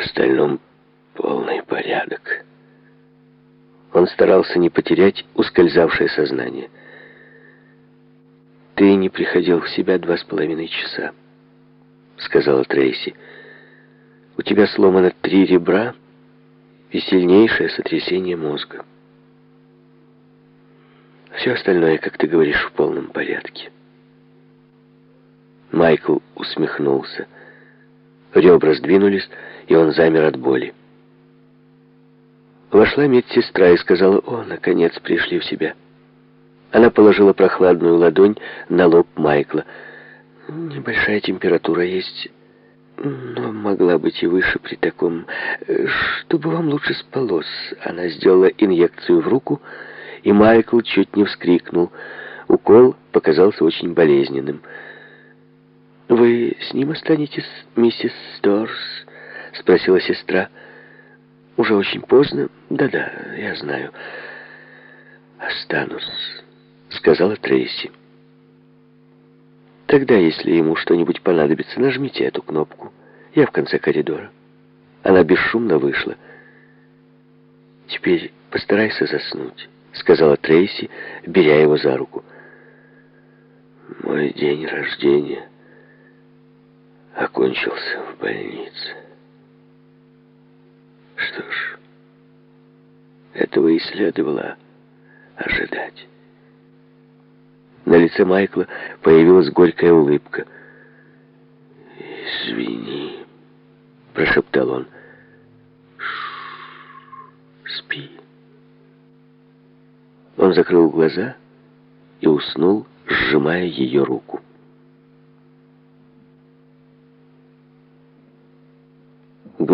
остальном полный порядок. Он старался не потерять ускользавшее сознание. «Ты не приходил в себя два с половиной часа», — сказала Трейси. «У тебя сломано три ребра и сильнейшее сотрясение мозга. Все остальное, как ты говоришь, в полном порядке». Майкл усмехнулся. Ребра сдвинулись, и он замер от боли. Вошла медсестра и сказала, «О, наконец пришли в себя». Она положила прохладную ладонь на лоб Майкла. «Небольшая температура есть, но могла быть и выше при таком... Чтобы вам лучше спалось». Она сделала инъекцию в руку, и Майкл чуть не вскрикнул. Укол показался очень болезненным. «Вы с ним останетесь, миссис Сторс?» — спросила сестра. «Уже очень поздно. Да-да, я знаю. Останусь», — сказала Трейси. «Тогда, если ему что-нибудь понадобится, нажмите эту кнопку. Я в конце коридора». Она бесшумно вышла. «Теперь постарайся заснуть», — сказала Трейси, беря его за руку. «Мой день рождения окончился в больнице». Что ж, этого и следовало ожидать. На лице Майкла появилась горькая улыбка. «Извини», — прошептал он. «Спи». Он закрыл глаза и уснул, сжимая ее руку.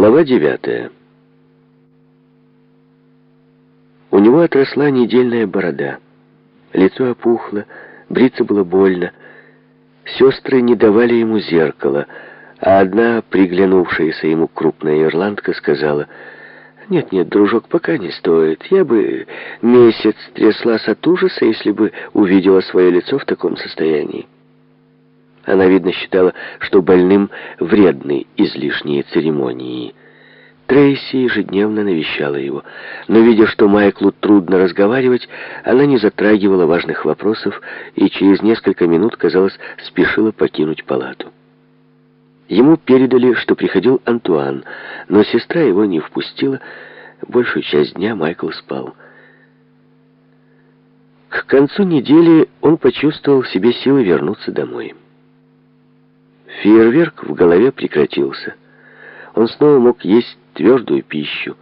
Глава девятая. У него отросла недельная борода. Лицо опухло, бриться было больно. Сестры не давали ему зеркала, а одна, приглянувшаяся ему крупная ирландка, сказала, «Нет-нет, дружок, пока не стоит. Я бы месяц тряслась от ужаса, если бы увидела свое лицо в таком состоянии». Она, видно, считала, что больным вредны излишние церемонии – Трейси ежедневно навещала его, но, видя, что Майклу трудно разговаривать, она не затрагивала важных вопросов и через несколько минут, казалось, спешила покинуть палату. Ему передали, что приходил Антуан, но сестра его не впустила. Большую часть дня Майкл спал. К концу недели он почувствовал в себе силы вернуться домой. Фейерверк в голове прекратился. Он снова мог есть твердую пищу.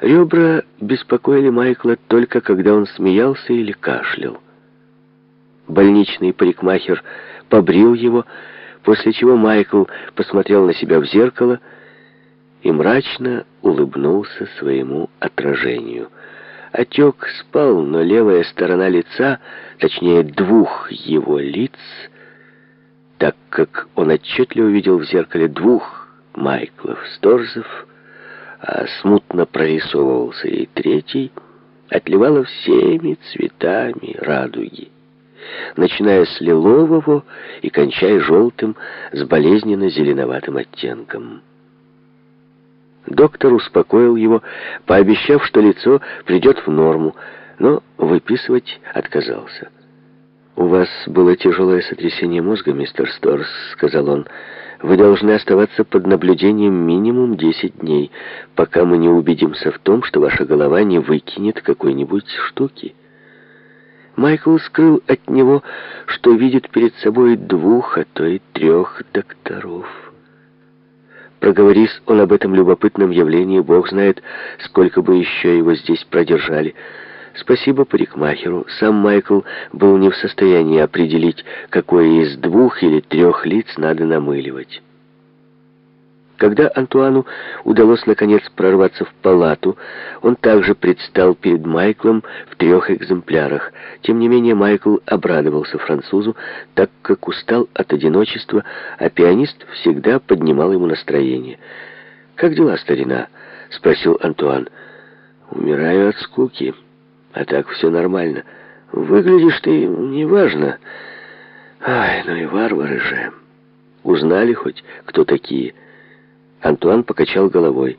Ребра беспокоили Майкла только когда он смеялся или кашлял. Больничный парикмахер побрил его, после чего Майкл посмотрел на себя в зеркало и мрачно улыбнулся своему отражению. Отек спал, но левая сторона лица, точнее двух его лиц, так как он отчетливо видел в зеркале двух Майклов Сторзов, а смутно прорисовывался и третий, отливала всеми цветами радуги, начиная с лилового и кончая желтым с болезненно-зеленоватым оттенком. Доктор успокоил его, пообещав, что лицо придет в норму, но выписывать отказался. «У вас было тяжелое сотрясение мозга, мистер Сторс», — сказал он, — вы должны оставаться под наблюдением минимум 10 дней, пока мы не убедимся в том, что ваша голова не выкинет какой-нибудь штуки. Майкл скрыл от него, что видит перед собой двух, а то и трех докторов. Проговорись он об этом любопытном явлении, Бог знает, сколько бы еще его здесь продержали. Спасибо парикмахеру. Сам Майкл был не в состоянии определить, какое из двух или трех лиц надо намыливать. Когда Антуану удалось наконец прорваться в палату, он также предстал перед Майклом в трех экземплярах. Тем не менее Майкл обрадовался французу, так как устал от одиночества, а пианист всегда поднимал ему настроение. «Как дела, старина?» — спросил Антуан. «Умираю от скуки». А так все нормально. Выглядишь ты неважно. Ай, ну и варвары же. Узнали хоть, кто такие? Антуан покачал головой.